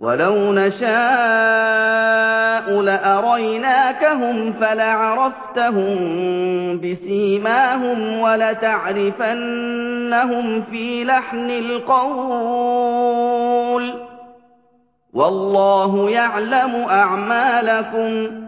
وَلَوْ نَشَاءُ لَأَرَيْنَاكَهُمْ فَلَعَرَفْتَهُم بِسِيمَاهُمْ وَلَتَعْرِفَنَّهُمْ فِي لَحْنِ الْقَوْلِ ۚ وَاللَّهُ يَعْلَمُ أَعْمَالَكُمْ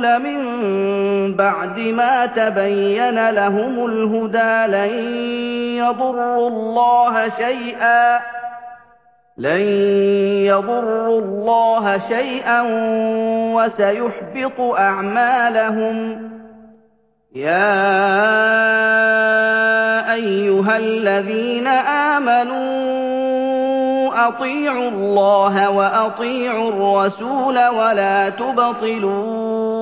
مِن بَعْدِ مَا تَبَيَّنَ لَهُمُ الْهُدَىٰ لَن يَضُرُّوا اللَّهَ شَيْئًا لن يضروا الله شيئا وسيحبط أعمالهم. يا أيها الذين آمنوا أطيعوا الله وأطيعوا الرسول ولا تبطلوا